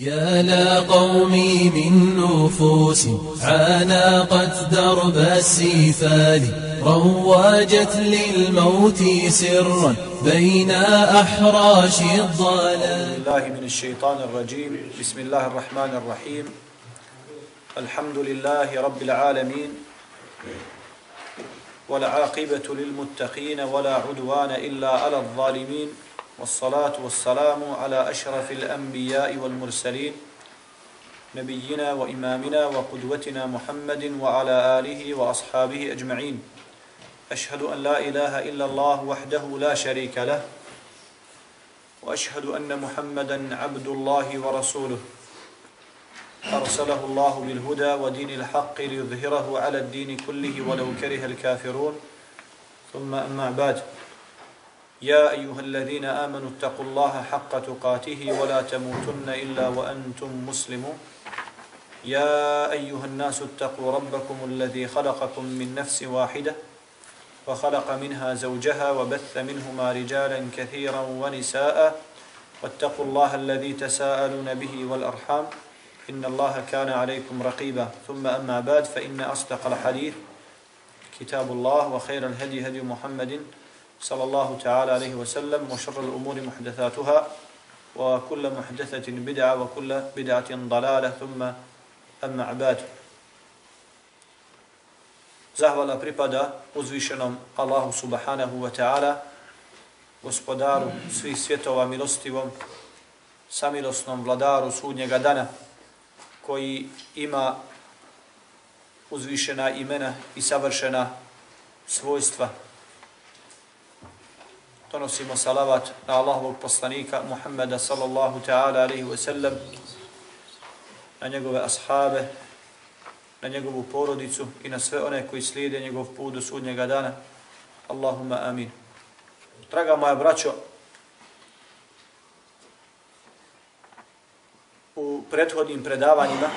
يا لا قومي من نفوس عانقت درب السيفان رواجت للموت سرا بين أحراش الضلال. الله من الشيطان الرجيم. بسم الله الرحمن الرحيم. الحمد لله رب العالمين والعاقبة للمتقين ولا عدوان إلا على الظالمين. والصلاة والسلام على أشرف الأنبياء والمرسلين نبينا وإمامنا وقدوتنا محمد وعلى آله وأصحابه أجمعين. أشهد أن لا إله إلا الله وحده لا شريك له وأشهد أن محمدا عبد الله ورسوله. أرسله الله بالهدى ودين الحق ليظهره على الدين كله ولو كره الكافرون. ثم أما بعد. يا أيها الذين آمنوا اتقوا الله حق تقاته ولا تموتن إلا وأنتم مسلمون. يا أيها الناس اتقوا ربكم الذي خلقكم من نفس واحدة وخلق منها زوجها وبث منهما رجالا كثيرا ونساء واتقوا الله الذي تساءلون به والأرحام. إن الله كان عليكم رقيبا. ثم أما بعد فإن أصدق الحديث كتاب الله وخير الهدي هدي محمد صلى الله تعالى عليه وسلم وشر الأمور محدثاتها وكل محدثة بدعة وكل بدعة ضلالة ثم أما بعد Zahvala pripada uzvišenom Allahu subhanahu wa ta'ala, gospodaru svih svjetova milostivom, samilosnom vladaru sudnjega dana, koji ima uzvišena imena i savršena svojstva. Donosimo salavat na Allahovog poslanika Muhammeda sallallahu ta'ala alaihi wa sallam, na njegove ashabe, na njegovu porodicu i na sve one koji slijede njegov put do sudnjega dana. Allahumma amin. Draga moja braćo, u prethodnim predavanjima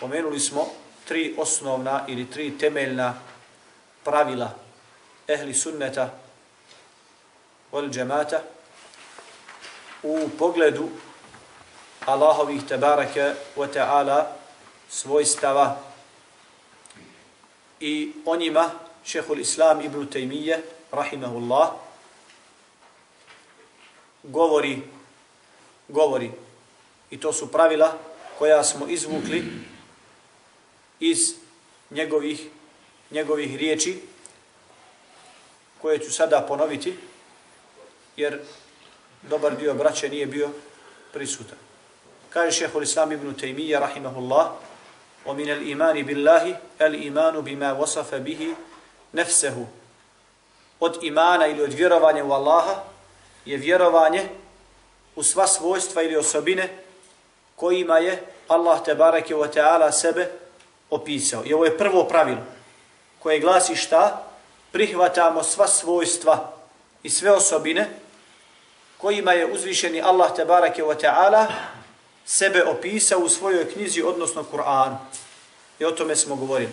pomenuli smo tri osnovna ili tri temeljna pravila ehli sunneta wal džemata u pogledu Allahovih tebareke wa ta'ala svojstava i o njima šehul Islam ibn Taymiye rahimahullah govori govori. I to su pravila koja smo izvukli iz njegovih njegovih riječi koje ću sada ponoviti jer dobar dio braće nije bio prisutan Kaže šehol Islam ibn Taymiyyah rahimahullah ومن الإيمان بالله الإيمان بما وصف به نفسه od imana ili od vjerovanja u Allaha je vjerovanje u sva svojstva ili osobine kojima je Allah te bareke ve taala sebe opisao. I ovo je prvo pravilo koje glasi šta? Prihvatamo sva svojstva i sve osobine kojima je uzvišeni Allah te barake ve taala sebe opisao u svojoj knjizi, odnosno Kur'anu. I o tome smo govorili.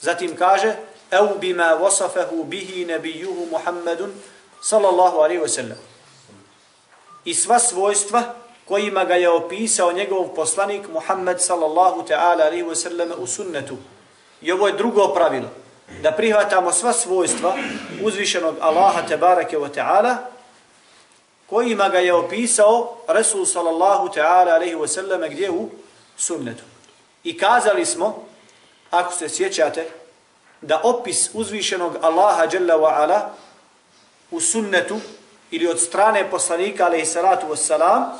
Zatim kaže, ev bima wasafahu bihi nabiyuhu Muhammedun sallallahu alaihi wa sallam. I sva svojstva kojima ga je opisao njegov poslanik Muhammed sallallahu ta'ala alaihi wa sallam u sunnetu. I ovo je drugo pravilo. Da prihvatamo sva svojstva uzvišenog Allaha tebareke ve ta'ala kojima ga je opisao Resul sallallahu ta'ala alaihi wa sallam gdje u sunnetu. I kazali smo, ako se sjećate, da opis uzvišenog Allaha jalla wa ala u sunnetu ili od strane poslanika alaihi salatu wa salam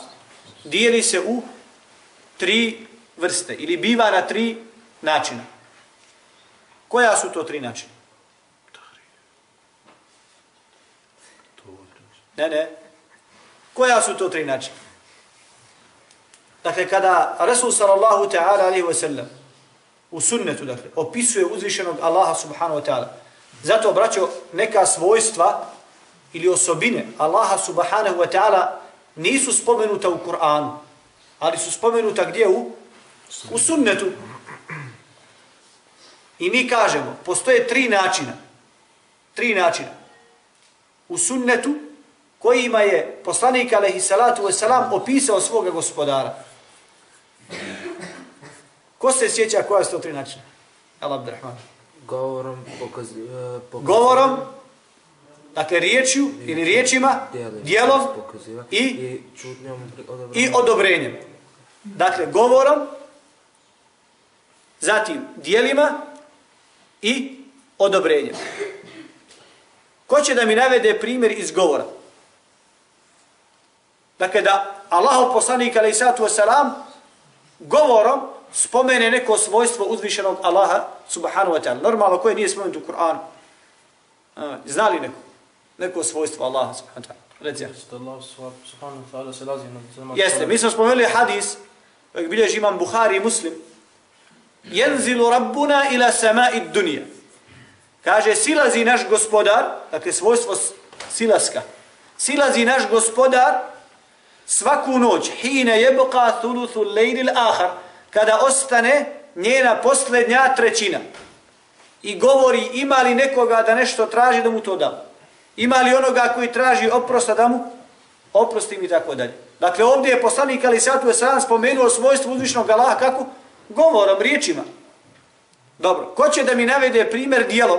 dijeli se u tri vrste ili biva na tri načina. Koja su to tri načina? Ne, ne, Koja su to tri načina? Dakle, kada Rasul sallallahu ta'ala alihi wa sallam u sunnetu, dakle, opisuje uzvišenog Allaha subhanahu wa ta'ala, zato obraćao neka svojstva ili osobine Allaha subhanahu wa ta'ala nisu spomenuta u Kur'anu, ali su spomenuta gdje u? U sunnetu. I mi kažemo, postoje tri načina. Tri načina. U sunnetu, kojima je poslanik alaihi salatu wasalam opisao svoga gospodara. Ko se sjeća koja su to tri načina? Allah Abdurrahman. Govorom, pokaz, uh, pokaz, Govorom, dakle riječju ili riječima, dijelom i, i odobrenjem. Dakle, govorom, zatim dijelima i odobrenjem. Ko će da mi navede primjer iz govora? Dakle, da Allah poslanik alaih sallatu wasalam govorom spomene neko svojstvo uzvišenog Allaha subhanahu wa ta'ala. Normalno koje nije spomenuto u Kur'anu. Zna li neko? Neko svojstvo Allaha subhanahu wa ta'ala. Reci. Zemaljsku Jeste, mi smo spomenuli hadis bilježi imam Buhari i Muslim. Jenzilu rabbuna ila sama'i dunija. Kaže, silazi naš gospodar, dakle svojstvo silaska, silazi naš gospodar svaku noć, hine jebqa thuluthu lejlil ahar, kada ostane njena posljednja trećina. I govori, ima li nekoga da nešto traži da mu to da? Ima li onoga koji traži oprosta da mu? Oprosti mi tako dalje. Dakle, ovdje je poslanik Ali Satu Veseran spomenuo svojstvo uzvišnog Allaha kako? Govorom, riječima. Dobro, ko će da mi navede primjer dijelom?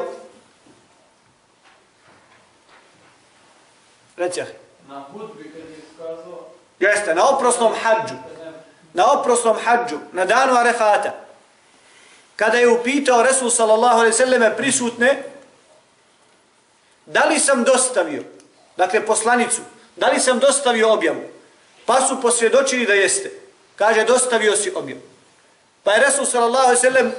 Reci. Na hudbi kad je kazao Jeste, na oprosnom hađu. Na oprosnom hađu, na danu Arefata. Kada je upitao Resul sallallahu alaihi sallam prisutne, da li sam dostavio, dakle poslanicu, da li sam dostavio objavu? Pa su posvjedočili da jeste. Kaže, dostavio si objavu. Pa je Resul sallallahu alaihi sallam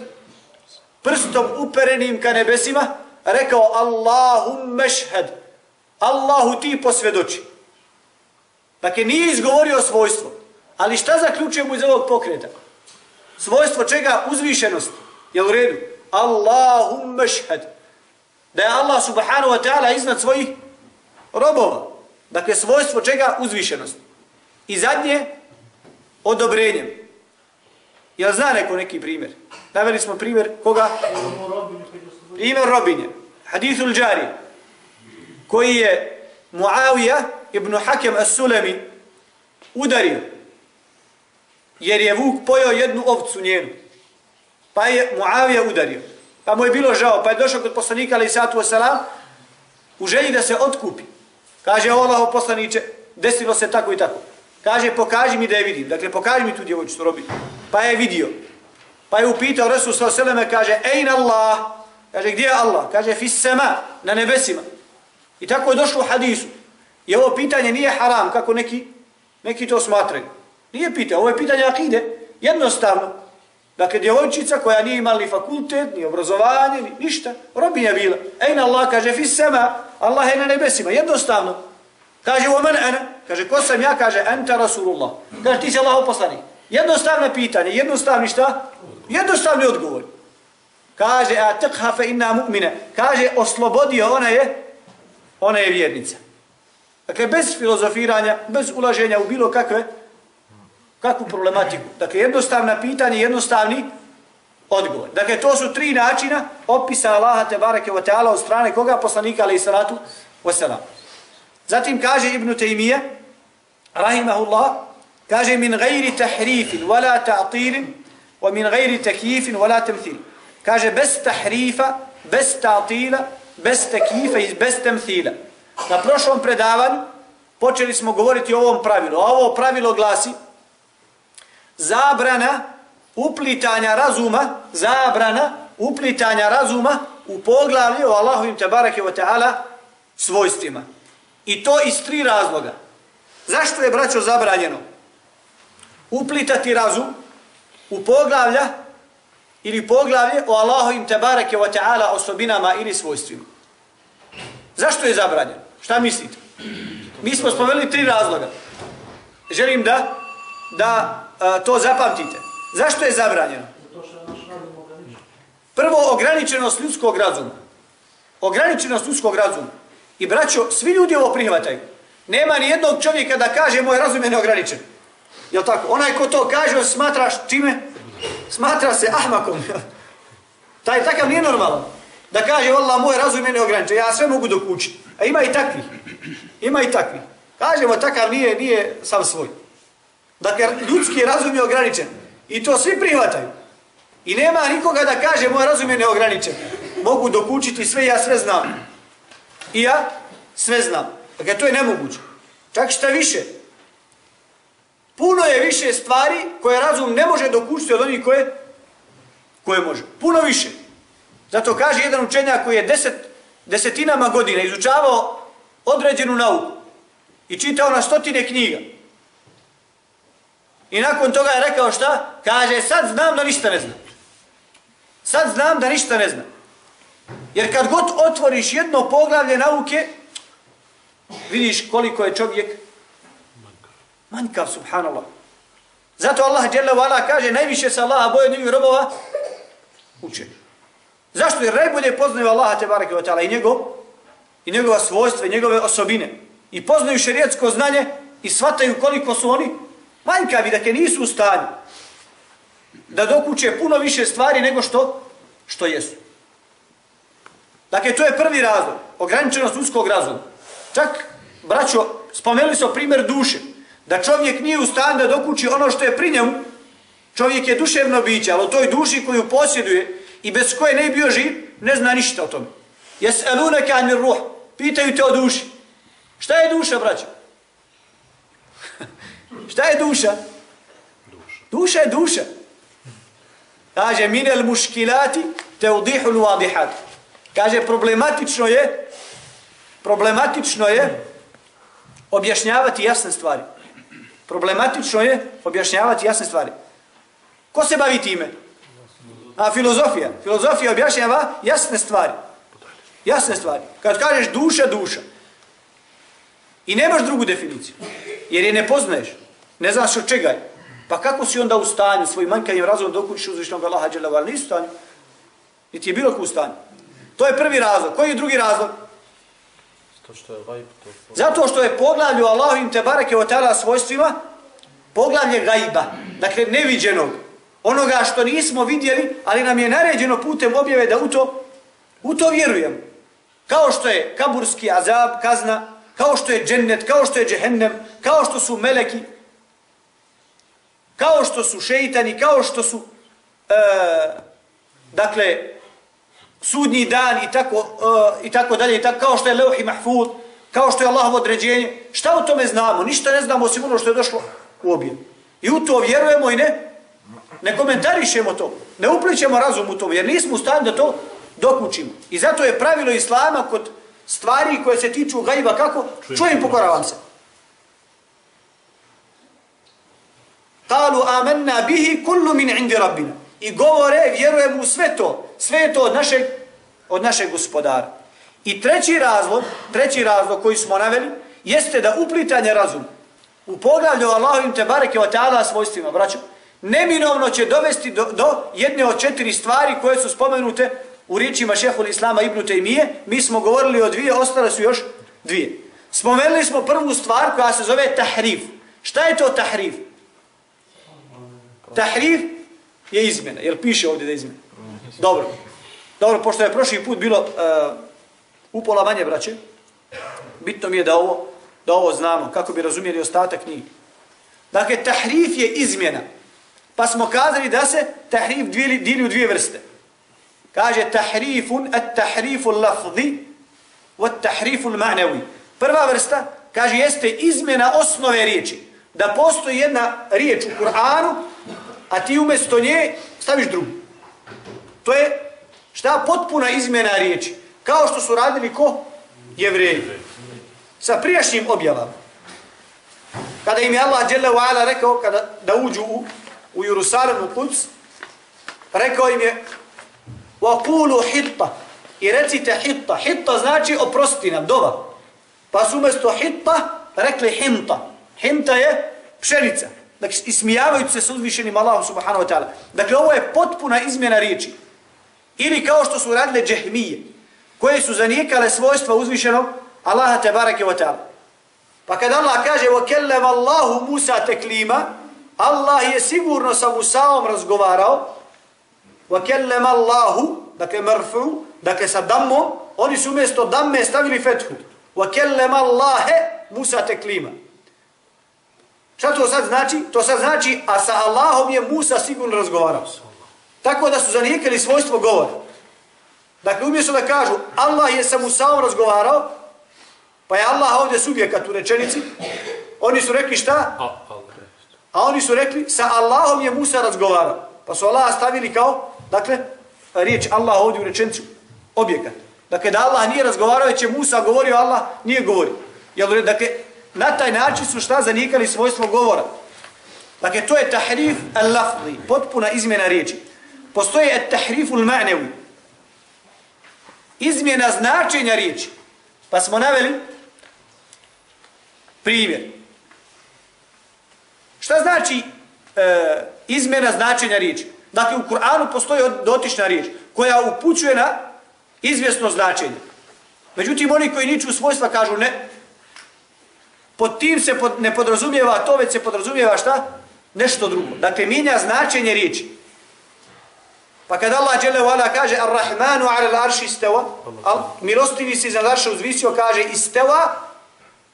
prstom uperenim ka nebesima rekao Allahumme šhed. Allahu ti posvjedoči. Dakle, nije izgovorio svojstvo. Ali šta zaključujemo iz ovog pokreta? Svojstvo čega? Uzvišenost. Jel u redu? Allahumme šhed. Da je Allah subhanahu wa ta'ala iznad svojih robova. Dakle, svojstvo čega? Uzvišenost. I zadnje, odobrenjem. Jel zna neko neki primjer? Naveli smo primjer koga? Primjer robinje. Hadithul džari. Koji je Muawija ibn Hakem as-Sulemi udario. Jer je Vuk pojao jednu ovcu njenu. Pa je Muawija udario. Pa mu je bilo žao. Pa je došao kod poslanika ali satu wasalam u želji da se otkupi. Kaže Allaho poslaniće desilo se tako i tako. Kaže, pokaži mi da je vidim. Dakle, pokaži mi tu djevojčicu robiti. Pa je vidio. Pa je upitao Resul s.a.v. kaže, Ejn Allah. Kaže, gdje je Allah? Kaže, fis sema, na nebesima. I tako je došlo u hadisu. I ovo pitanje nije haram, kako neki, neki to smatraju. Nije pitanje, ovo je pitanje akide. Jednostavno. Dakle, djevojčica koja nije imala ni fakultet, ni obrazovanje, ni ništa, robinja bila. Ejn Allah kaže, fis sema, Allah je na nebesima. Jednostavno. Kaže, o mene, ene. Kaže, ko sam ja? Kaže, enta Rasulullah. Kaže, ti si Allah poslanik. Jednostavno pitanje, jednostavni šta? Jednostavni odgovor. Kaže, a tekha fe inna mu'mine. Kaže, oslobodio, ona je, ona je vjernica. Dakle, bez filozofiranja, bez ulaženja u bilo kakve, kakvu problematiku. Dakle, jednostavna pitanje, jednostavni odgovor. Dakle, to su tri načina opisa Allaha te bareke wa ta'ala od strane koga poslanika, ali i salatu wasalam. Zatim kaže Ibn Taymije rahimahullah, kaže min gajri tahrifin, wala ta'tilin, wa min gajri takifin, wala temthil. Kaže bez tahrifa, bez ta'tila, bez takifa i bez temthila. Na prošlom predavanju počeli smo govoriti o ovom pravilu. Ovo pravilo glasi zabrana uplitanja razuma, zabrana uplitanja razuma u poglavlju o Allahovim tabarake wa ta'ala svojstvima. I to iz tri razloga. Zašto je, braćo, zabranjeno uplitati razum u poglavlja ili poglavlje o Allahovim tebareke wa ta'ala osobinama ili svojstvima? Zašto je zabranjeno? Šta mislite? Mi smo spomenuli tri razloga. Želim da da a, to zapamtite. Zašto je zabranjeno? Prvo, ograničenost ljudskog razuma. Ograničenost ljudskog razuma. I braćo, svi ljudi ovo prihvataju. Nema ni jednog čovjeka da kaže moj razum je neograničen. Jel tako? Onaj ko to kaže, on smatra čime? Smatra se ahmakom. Taj takav nije normalan. Da kaže, Allah, moj razum je neograničen. Ja sve mogu dok. A ima i takvi. Ima i takvi. Kažemo, takav nije, nije sam svoj. Dakle, ljudski razum je ograničen. I to svi prihvataju. I nema nikoga da kaže, moj razum je neograničen. Mogu dokučiti sve, ja sve znam. I ja sve znam. Dakle, to je nemoguće. Čak šta više. Puno je više stvari koje razum ne može dokućiti od onih koje, koje može. Puno više. Zato kaže jedan učenjak koji je deset, desetinama godina izučavao određenu nauku i čitao na stotine knjiga. I nakon toga je rekao šta? Kaže, sad znam da ništa ne znam. Sad znam da ništa ne znam. Jer kad god otvoriš jedno poglavlje nauke, vidiš koliko je čovjek manjkav, subhanallah. Zato Allah dželle kaže najviše se Allaha boje njegovih robova uče. Zašto? Jer najbolje poznaju Allaha te bareke taala i njegov i njegova svojstva, i njegove osobine. I poznaju šerijatsko znanje i svataju koliko su oni manjkavi, dakle nisu u stanju da dokuče puno više stvari nego što što jesu. Dakle, to je prvi razlog, ograničenost uskog razloga. Čak, braćo, spomenuli smo primjer duše, da čovjek nije u stanju da dokuči ono što je pri njemu, čovjek je duševno biće, ali o toj duši koju posjeduje i bez koje ne bio živ, ne zna ništa o tome. Jes elune kanir ruh, pitaju te o duši. Šta je duša, braćo? Šta je duša? Duša je duša. Kaže, minel muškilati te udihul vadihat. Kaže, problematično je, problematično je objašnjavati jasne stvari. Problematično je objašnjavati jasne stvari. Ko se bavi time? A filozofija. Filozofija objašnjava jasne stvari. Jasne stvari. Kad kažeš duša, duša. I nemaš drugu definiciju. Jer je ne poznaješ. Ne znaš od čega je. Pa kako si onda u stanju svojim manjkanjem razumom dok učiš uzvišnog Allaha dželle vel nisi u stanju? Niti je bilo ko u stanju. To je prvi razlog. Koji je drugi razlog? To što je gajb, to. Zato što je poglavlje o Allahovim te bareke o tala svojstvima poglavlje gajba, dakle neviđenog, onoga što nismo vidjeli, ali nam je naređeno putem objave da u to, u to vjerujemo. Kao što je kaburski azab, kazna, kao što je džennet, kao što je džehennem, kao što su meleki, kao što su šeitani, kao što su, e, dakle, sudnji dan i tako, e, i tako dalje, i tako, kao što je leuhi mahfud, kao što je Allahovo određenje. Šta o tome znamo? Ništa ne znamo osim ono što je došlo u obje. I u to vjerujemo i ne, ne komentarišemo to. Ne upličemo razum u to, jer nismo u stanju da to dokučimo. I zato je pravilo Islama kod stvari koje se tiču gajba, kako? Čujem, pokoravam se. Kalu amanna bihi kullu min indi rabbina. I govore, vjerujemo u sve to. Sve to od našeg, od našeg gospodara. I treći razlog, treći razlog koji smo naveli, jeste da uplitanje razuma u poglavlju Allahovim te bareke o ta'ala svojstvima, braćo, neminovno će dovesti do, do jedne od četiri stvari koje su spomenute u riječima šehol Islama ibn Tejmije. Mi smo govorili o dvije, ostale su još dvije. Spomenuli smo prvu stvar koja se zove tahrif. Šta je to tahrif? Tahrif je izmjena. Jel piše ovdje da je izmjena? Dobro. Dobro, pošto je prošli put bilo uh, upola manje, braće, bitno mi je da ovo, da ovo znamo, kako bi razumijeli ostatak njih. Dakle, tahrif je izmjena. Pa smo kazali da se tahrif dili u dvije vrste. Kaže tahrifun, at tahrifu lafzi, wa tahrifu ma'nawi. Prva vrsta, kaže, jeste izmjena osnove riječi. Da postoji jedna riječ u Kur'anu, a ti umjesto nje staviš drugu. To je šta potpuna izmjena riječi. Kao što su radili ko? Jevreji. Sa prijašnjim objavama. Kada im je Allah dželle wa rekao kada da uđu u, u Jerusalim u Kuds, rekao im je وَقُولُوا حِطَّ i recite hitta. Hitta znači oprosti nam, dova. Pa su umjesto hitta rekli himta. Himta je pšenica Dakle, ismijavajući se s uzvišenim Allahom subhanahu wa ta'ala. Dakle, ovo je potpuna izmjena riječi. Ili kao što su radile džehmije, koje su zanijekale svojstva uzvišenog Allaha te barake wa ta'ala. Pa kad Allah kaže وَكَلَّمَ اللَّهُ مُوسَى تَكْلِيمًا Allah je sigurno sa Musaom razgovarao وَكَلَّمَ اللَّهُ dakle mrfu, dakle sa dammom, oni su umjesto damme stavili fethu. وَكَلَّمَ اللَّهَ Musa teklima. Šta to sad znači? To sad znači, a sa Allahom je Musa sigurno razgovarao. Tako da su zanijekali svojstvo govora. Dakle, umjesto da kažu Allah je sa Musaom razgovarao, pa je Allah ovdje subjekat u rečenici, oni su rekli šta? A oni su rekli, sa Allahom je Musa razgovarao. Pa su Allah stavili kao, dakle, riječ Allah ovdje u rečenicu, objekat. Dakle, da Allah nije razgovarao, već je Musa govorio, Allah nije govorio. Jel, dakle, na taj način su šta zanikali svojstvo govora. Dakle, to je tahrif al-lafzi, potpuna izmjena riječi. Postoje tahrif al-ma'nevi, izmjena značenja riječi. Pa smo naveli primjer. Šta znači e, izmjena značenja riječi? Dakle, u Kur'anu postoji dotična riječ koja upućuje na izvjesno značenje. Međutim, oni koji niču svojstva kažu ne. Pod tim se pod, ne podrazumijeva to, već se podrazumijeva šta? Nešto drugo. Dakle, minja značenje riječi. Pa kad Allah dželle vala kaže Ar-Rahmanu 'ala al-'arshi istawa, al milostivi se iznad arša uzvisio kaže istawa,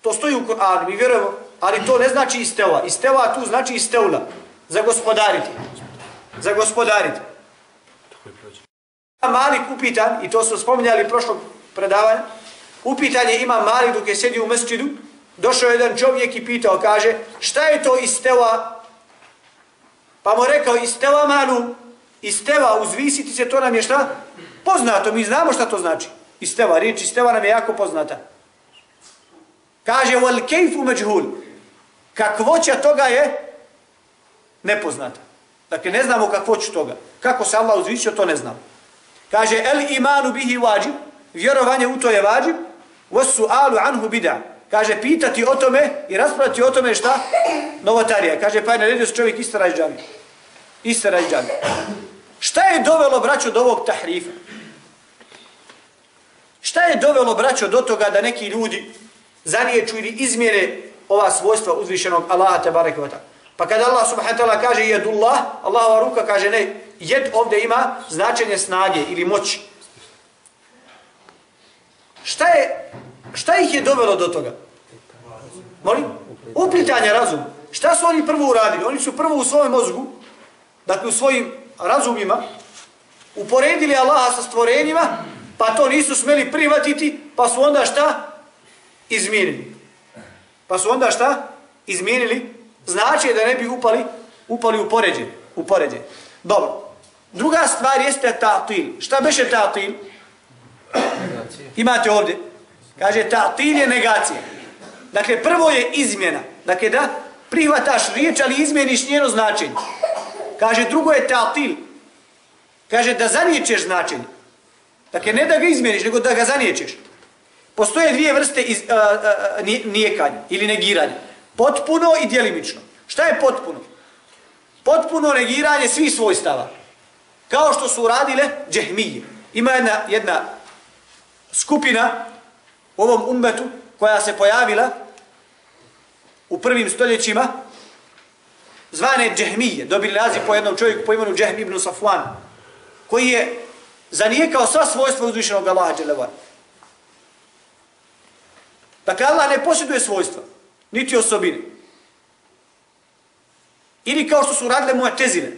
to stoji u Kur'anu, mi vjerujemo, ali to ne znači istawa. Istawa tu znači istaula, za gospodariti. Za gospodariti. Malik upitan, i to su spominjali prošlog predavanja, upitan je ima Malik dok je sedio u mesčidu, došao jedan čovjek i pitao, kaže, šta je to isteva? Pa mu rekao, isteva malu, isteva, uzvisiti se, to nam je šta? Poznato, mi znamo šta to znači. Isteva, riječ isteva nam je jako poznata. Kaže, wal kejfu međhul, kakvoća toga je nepoznata. Dakle, ne znamo kakvoću toga. Kako se Allah uzvisio, to ne znamo. Kaže, el imanu bihi vađib, vjerovanje u to je vađib, wasu alu anhu bida. Kaže, pitati o tome i raspravati o tome šta? Novotarija. Kaže, pa je naredio se čovjek istara iz džami. Istara iz džami. Šta je dovelo, braćo, do ovog tahrifa? Šta je dovelo, braćo, do toga da neki ljudi zaniječu ili izmjere ova svojstva uzvišenog Allaha te barekvata? Pa kada Allah subhanahu ta'ala kaže jedullah, Allahova ruka kaže ne, jed ovdje ima značenje snage ili moći. Šta je, šta ih je dovelo do toga? Molim? Uplitanje razuma. Šta su oni prvo uradili? Oni su prvo u svojem mozgu, dakle u svojim razumima, uporedili Allaha sa stvorenjima, pa to nisu smeli prihvatiti, pa su onda šta? Izmijenili. Pa su onda šta? Izmijenili. Znači da ne bi upali, upali u poređe. U poređe. Dobro. Druga stvar jeste ta'til. Šta beše ta'til? Imate ovdje. Kaže ta'til je negacija. Dakle, prvo je izmjena. Dakle, da prihvataš riječ, ali izmjeniš njeno značenje. Kaže, drugo je ta'til. Kaže, da zaniječeš značenje. Dakle, ne da ga izmjeniš, nego da ga zaniječeš. Postoje dvije vrste iz, a, a, nijekanja ili negiranja. Potpuno i djelimično. Šta je potpuno? Potpuno negiranje svih svojstava. Kao što su uradile džehmije. Ima jedna, jedna skupina u ovom umbetu koja se pojavila u prvim stoljećima zvane džehmije. Dobili naziv po jednom čovjeku po imenu Džehmi ibn Safwan koji je zanijekao sva svojstva uzvišenog Allaha Đelevara. Dakle, Allah ne posjeduje svojstva, niti osobine. Ili kao što su radile moje tezine,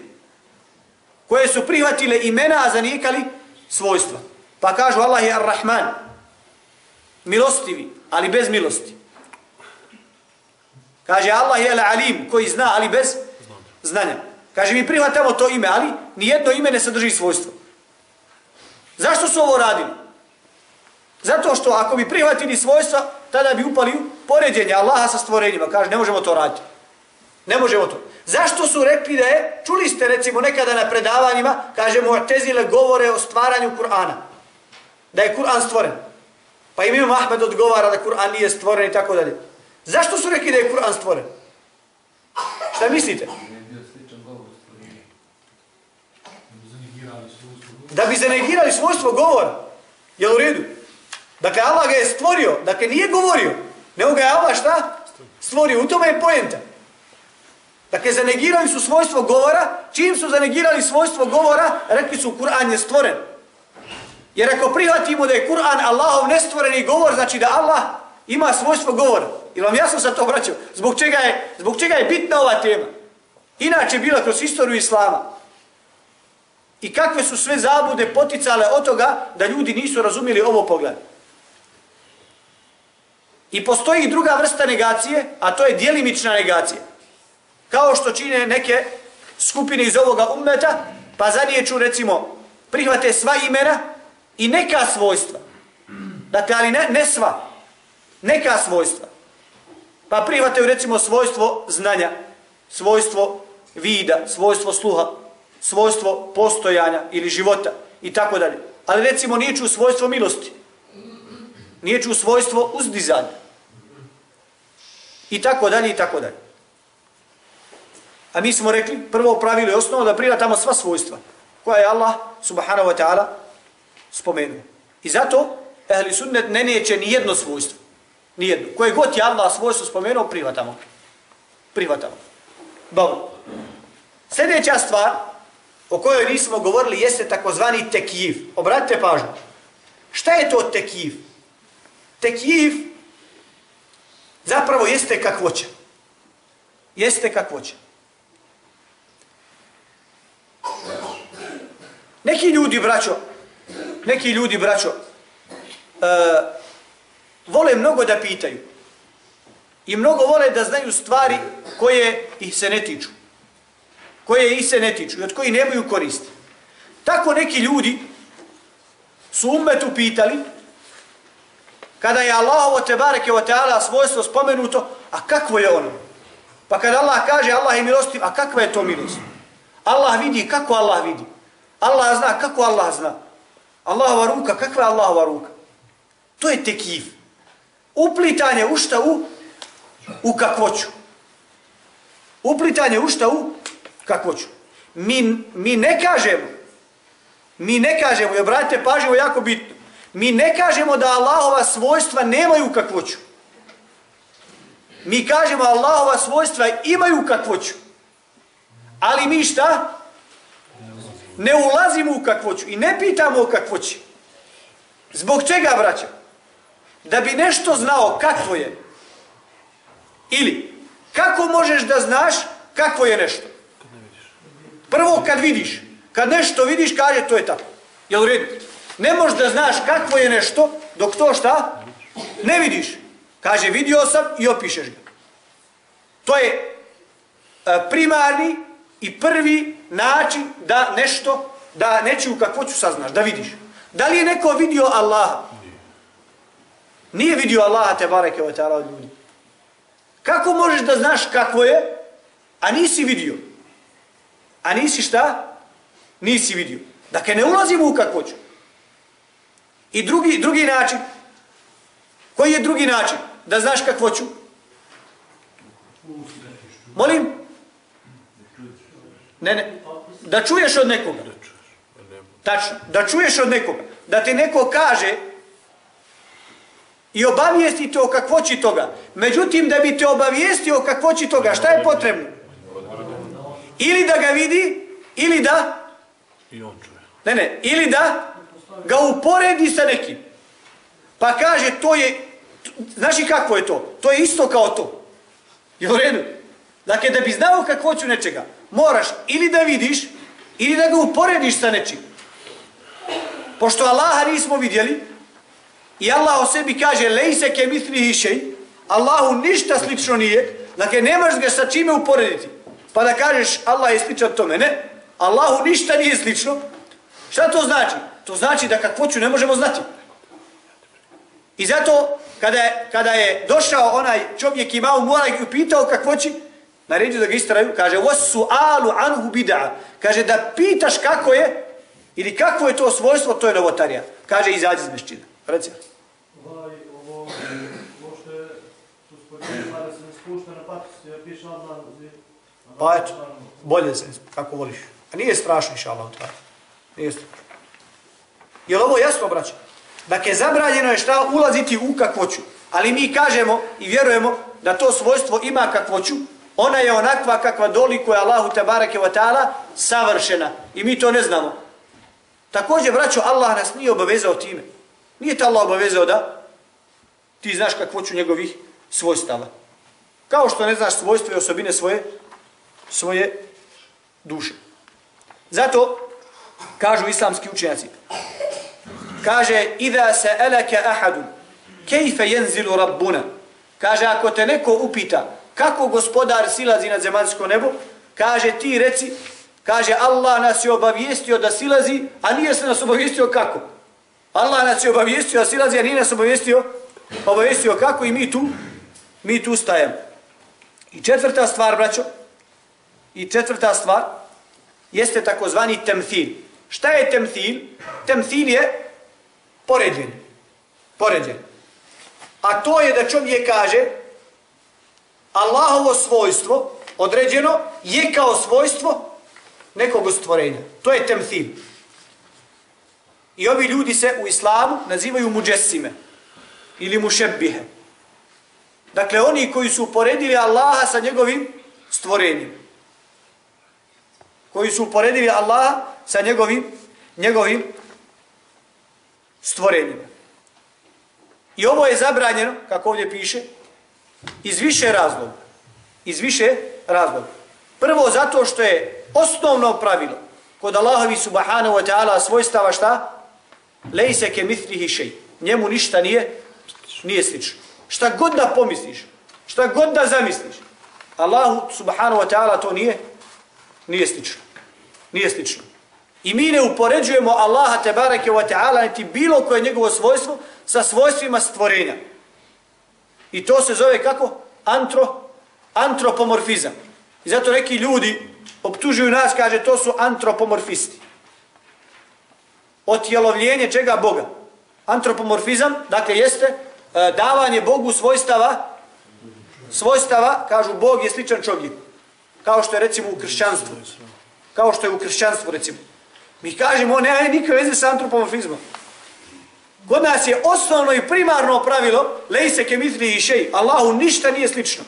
koje su prihvatile imena, a zanijekali svojstva. Pa kažu Allah je Ar-Rahman, milostivi, ali bez milosti. Kaže Allah je Al-Alim, koji zna, ali bez znanja. Kaže mi prihvatamo to ime, ali nijedno ime ne sadrži svojstvo. Zašto su ovo radili? Zato što ako bi prihvatili svojstva, tada bi upali u poređenje Allaha sa stvorenjima. Kaže, ne možemo to raditi. Ne možemo to. Zašto su rekli da je, čuli ste recimo nekada na predavanjima, kažemo, tezile govore o stvaranju Kur'ana. Da je Kur'an stvoren. Pa im imam Ahmed odgovara da Kur'an nije stvoren i tako dalje. Zašto su rekli da je Kur'an stvoren? Šta mislite? Da bi zanegirali svojstvo govora. Je u redu? Dakle, Allah ga je stvorio. Dakle, nije govorio. Nego ga je Allah šta? Stvorio. U tome je pojenta. Dakle, zanegirali su svojstvo govora. Čim su zanegirali svojstvo govora, rekli su Kur'an je stvoren. Jer ako prihvatimo da je Kur'an Allahov nestvoreni govor, znači da Allah ima svojstvo govora. Ili vam jasno sam to vraćao? Zbog čega je, zbog čega je bitna ova tema? Inače bila kroz istoriju Islama. I kakve su sve zabude poticale od toga da ljudi nisu razumjeli ovo pogled. I postoji druga vrsta negacije, a to je dijelimična negacija. Kao što čine neke skupine iz ovoga ummeta, pa zanijeću recimo prihvate sva imena i neka svojstva. Dakle, ali ne, ne sva. Neka svojstva. Pa prihvataju recimo svojstvo znanja, svojstvo vida, svojstvo sluha, svojstvo postojanja ili života i tako dalje. Ali recimo nije svojstvo milosti. Nije svojstvo uzdizanja. I tako dalje i tako dalje. A mi smo rekli, prvo pravilo je osnovno da prihvatamo sva svojstva koja je Allah subhanahu wa ta'ala spomenuo. I zato ehli sunnet ne neće ni jedno svojstvo. Ni jedno. Koje god je Allah svojstvo spomenuo, prihvatamo. Prihvatamo. Dobro. Sljedeća stvar o kojoj nismo govorili jeste takozvani tekjiv. Obratite pažnju. Šta je to tekjiv? Tekjiv zapravo jeste kakvoća. Jeste kakvoća. Neki ljudi, braćo, neki ljudi, braćo, uh, vole mnogo da pitaju. I mnogo vole da znaju stvari koje ih se ne tiču. Koje ih se ne tiču i od koji nemaju koristi. Tako neki ljudi su umetu pitali kada je Allahovo tebareke ve o teala svojstvo spomenuto, a kakvo je ono? Pa kada Allah kaže Allah je milostiv, a kakva je to milost? Allah vidi, kako Allah vidi? Allah zna, kako Allah zna? Allahova ruka, kakva je Allahova ruka? To je tekiv. Uplitanje u šta u? U kakvoću. Uplitanje u šta u? Kakvoću. Mi, mi ne kažemo, mi ne kažemo, i obratite pažnju, jako bitno, mi ne kažemo da Allahova svojstva nemaju kakvoću. Mi kažemo Allahova svojstva imaju kakvoću. Ali mi šta? Ne ulazimo u kakvoću i ne pitamo o kakvoći. Zbog čega, braćo? Da bi nešto znao kakvo je. Ili, kako možeš da znaš kakvo je nešto? Prvo kad vidiš. Kad nešto vidiš, kaže to je tako. Jel u redu? Ne možeš da znaš kakvo je nešto dok to šta? Ne vidiš. Kaže, vidio sam i opišeš ga. To je e, primarni i prvi način da nešto, da nečiju kakvoću saznaš, da vidiš. Da li je neko vidio Allaha? Nije vidio Allaha te bareke o ta'ala od ljudi. Kako možeš da znaš kakvo je, a nisi vidio? A nisi šta? Nisi vidio. Dakle, ne ulazimo u kakvoću. I drugi, drugi način, koji je drugi način da znaš kakvoću? Molim? Ne, ne. Da čuješ od nekoga. Tačno. Da čuješ od nekoga. Da ti neko kaže i obavijesti te o kakvoći toga. Međutim, da bi te obavijestio o kakvoći toga, šta je potrebno? Ili da ga vidi, ili da... I on čuje. Ne, ne. Ili da ga uporedi sa nekim. Pa kaže, to je... Znaš i kakvo je to? To je isto kao to. Je u redu? Dakle, da bi znao kakvoću nečega, moraš ili da vidiš, ili da ga uporediš sa nečim. Pošto Allaha nismo vidjeli, i Allah o sebi kaže, lejse ke mitri hišej, Allahu ništa slično nije, dakle, nemaš ga sa čime uporediti. Pa da kažeš, Allah je sličan tome, ne. Allahu ništa nije slično. Šta to znači? To znači da kakvoću ne možemo znati. I zato, kada je, kada je došao onaj čovjek imao mora i upitao kakvoći, naredio da ga istraju, kaže wasu alu anhu bid'a. Kaže da pitaš kako je ili kako je to svojstvo, to je novotarija. Kaže izađi iz mešćina. Reci. Ovaj, ovo, ovo što je tu spomenuo, da se ne spušta na patus, jer piše Allah, Pa eto, bolje se, kako voliš. A nije strašno, inša Allah. Nije strašno. Je li ovo jasno, braće? Dakle, zabranjeno je šta ulaziti u kakvoću. Ali mi kažemo i vjerujemo da to svojstvo ima kakvoću, ona je onakva kakva dolikuje Allahu tabarake wa ta'ala savršena. I mi to ne znamo. Također, braćo, Allah nas nije obavezao time. Nije te Allah obavezao da ti znaš kakvoću njegovih svojstava. Kao što ne znaš svojstva i osobine svoje, svoje duše. Zato kažu islamski učenjaci. Kaže, Ida se eleke ahadu, kejfe jenzilu rabbuna. Kaže, ako te neko upita, kako gospodar silazi na zemaljsko nebo, kaže, ti reci, kaže, Allah nas je obavijestio da silazi, a nije se nas obavijestio kako. Allah nas je obavijestio da silazi, a nije nas obavijestio, obavijestio kako i mi tu, mi tu stajemo. I četvrta stvar, braćo, i četvrta stvar, jeste takozvani temthil. Šta je temthil? Temthil je poređen. Poređen. A to je da čovjek kaže Allahovo svojstvo određeno je kao svojstvo nekog stvorenja. To je temthil. I ovi ljudi se u islamu nazivaju muđesime ili mušebbihe. Dakle, oni koji su uporedili Allaha sa njegovim stvorenjem. Koji su uporedili Allaha sa njegovim, njegovim stvorenjima. I ovo je zabranjeno, kako ovdje piše, iz više razloga. Iz više razloga. Prvo zato što je osnovno pravilo kod Allahovi subhanahu wa ta'ala svojstava šta? Lejse ke mithrihi šej. Njemu ništa nije, nije slično. Šta god da pomisliš, šta god da zamisliš, Allahu subhanahu wa ta'ala to nije, nije slično. Nije slično. I mi ne upoređujemo Allaha tebareke wa ta'ala niti bilo koje njegovo svojstvo sa svojstvima stvorenja. I to se zove kako? Antro, antropomorfizam. I zato neki ljudi optužuju nas, kaže, to su antropomorfisti. Otjelovljenje čega Boga? Antropomorfizam, dakle, jeste e, davanje Bogu svojstava, svojstava, kažu, Bog je sličan čovjeku. Kao što je, recimo, u kršćanstvu. Kao što je u kršćanstvu, recimo. Mi kažemo, ne, ne, nikakve veze sa antropomorfizmom. Kod nas je osnovno i primarno pravilo, lejse ke mitri i šej, Allahu ništa nije slično.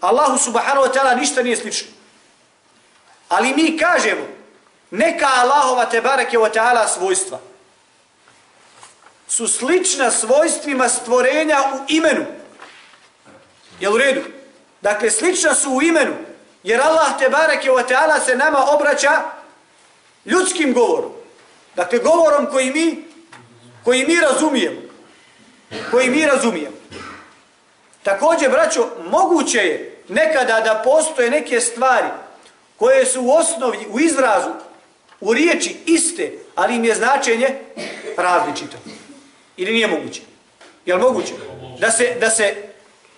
Allahu subhanahu wa ta'ala ništa nije slično. Ali mi kažemo, neka Allahova te barake wa ta'ala svojstva su slična svojstvima stvorenja u imenu. Jel u redu? Dakle, slična su u imenu, jer Allah te barake wa ta'ala se nama obraća ljudskim govorom. Dakle, govorom koji mi, koji mi razumijemo. Koji mi razumijemo. Također, braćo, moguće je nekada da postoje neke stvari koje su u osnovi, u izrazu, u riječi iste, ali im je značenje različito. Ili nije moguće? Je li moguće? Da se, da se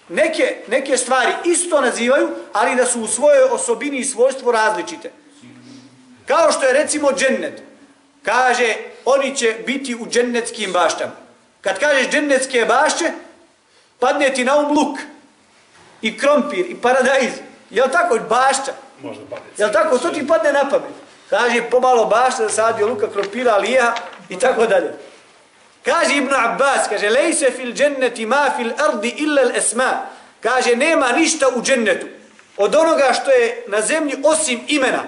neke, neke stvari isto nazivaju, ali da su u svojoj osobini i svojstvu različite. Kao što je recimo džennet. Kaže, oni će biti u džennetskim baštama. Kad kažeš džennetske bašće, padne ti na um luk. I krompir, i paradajz. Je li tako? Bašća. Padne. Je li tako? To ti padne na pamet. Kaže, pomalo bašća da sadio luka, krompira, lija i tako dalje. Kaže Ibn Abbas, kaže, lejse fil dženneti ma fil ardi illa l'esma. Kaže, nema ništa u džennetu od onoga što je na zemlji osim imena.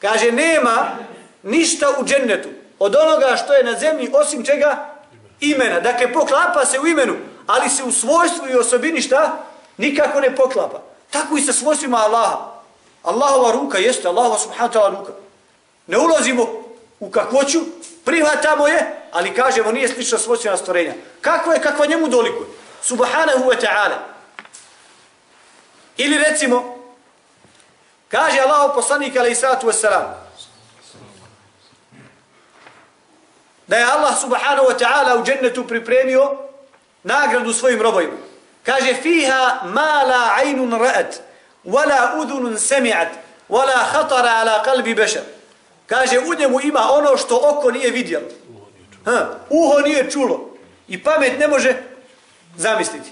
Kaže, nema ništa u džennetu od onoga što je na zemlji osim čega? Imena. Dakle, poklapa se u imenu, ali se u svojstvu i osobini šta? Nikako ne poklapa. Tako i sa svojstvima Allaha. Allahova ruka jeste Allahova subhanahu ta'ala ruka. Ne ulazimo u kakvoću, prihvatamo je, ali kažemo nije slično svojstvena stvorenja. Kako je, kakva njemu dolikuje? Subhanahu wa ta'ala. Ili recimo, Kaže Allah poslanik alaih sallatu wassalam da je Allah subhanahu wa ta'ala u džennetu pripremio nagradu svojim robojima. Kaže fiha ma la aynun ra'at wala udhunun sami'at wala khatara ala qalbi bashar. Kaže u njemu ima ono što oko nije vidjelo. Ha, uho nije čulo i pamet ne može zamisliti.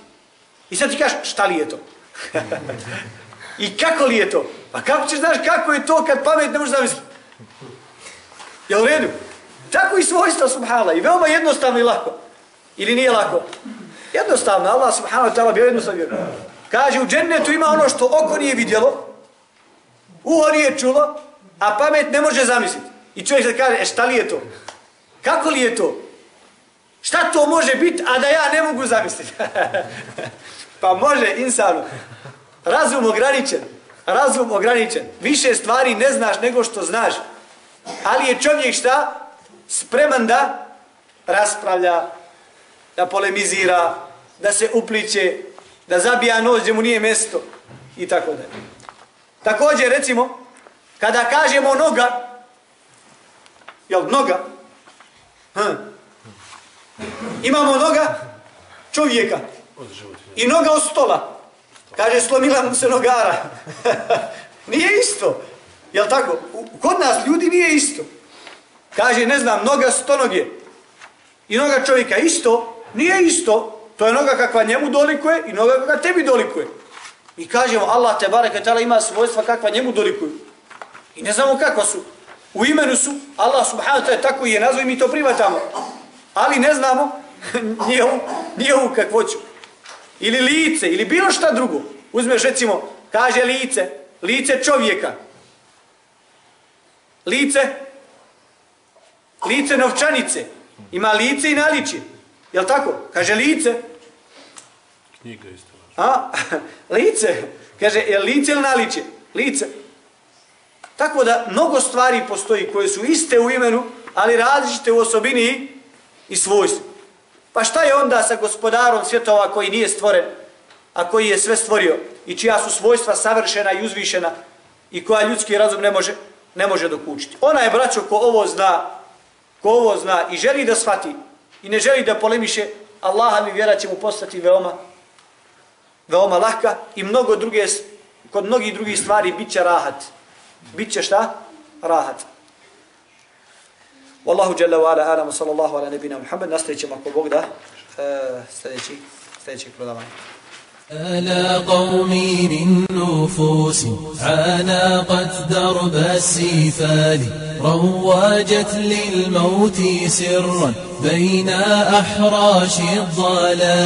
I sad ti kažeš šta li je to? I kako li je to? Pa kako ćeš znaš kako je to kad pamet ne može zamisliti? Jel u redu? Tako i svojstva subhana I veoma jednostavno i lako. Ili nije lako? Jednostavno. Allah subhanahu wa ta'ala bio jednostavno. Kaže u džennetu ima ono što oko nije vidjelo, uho nije čulo, a pamet ne može zamisliti. I čovjek se kaže, e šta li je to? Kako li je to? Šta to može biti, a da ja ne mogu zamisliti? pa može, insanu. Razum ograničen. Razum ograničen. Više stvari ne znaš nego što znaš. Ali je čovjek šta? Spreman da raspravlja, da polemizira, da se upliče, da zabija noć gdje mu nije mjesto i tako da. Također, recimo, kada kažemo noga, jel noga? Hm. Imamo noga čovjeka i noga od stola. Kaže, slomila mu se nogara. nije isto. Jel tako? Kod nas ljudi nije isto. Kaže, ne znam, noga sto noge. I noga čovjeka isto. Nije isto. To je noga kakva njemu dolikuje i noga kakva tebi dolikuje. I kažemo, Allah te bareke tala ima svojstva kakva njemu dolikuju. I ne znamo kakva su. U imenu su, Allah subhanahu ta'ala tako je nazvoj, mi to privatamo. Ali ne znamo njihovu, njihovu kakvoću. Ili lice, ili bilo šta drugo. Uzmeš recimo, kaže lice, lice čovjeka. Lice, lice novčanice. Ima lice i naličje. Jel tako? Kaže lice. Knjiga isto. A, lice. Kaže, je lice ili naličje? Lice. Tako da mnogo stvari postoji koje su iste u imenu, ali različite u osobini i svojstvu. Pa šta je onda sa gospodarom svjetova koji nije stvoren, a koji je sve stvorio i čija su svojstva savršena i uzvišena i koja ljudski razum ne može, ne može dokučiti. Ona je, braćo, ko ovo zna, ko ovo zna i želi da shvati i ne želi da polemiše, Allaha mi vjera će mu postati veoma, veoma lahka i mnogo druge, kod mnogih drugih stvari bit će rahat. Biće šta? Rahat. Wallahu jalla wa ala alamu sallallahu ala nebina Muhammed. Nastavit ćemo ako Bog da uh, sljedeći, sljedećeg prodavanja. ألا قومي من نفوس عانقت درب السفال رواجت للموت سرا بين أحراش الضلال.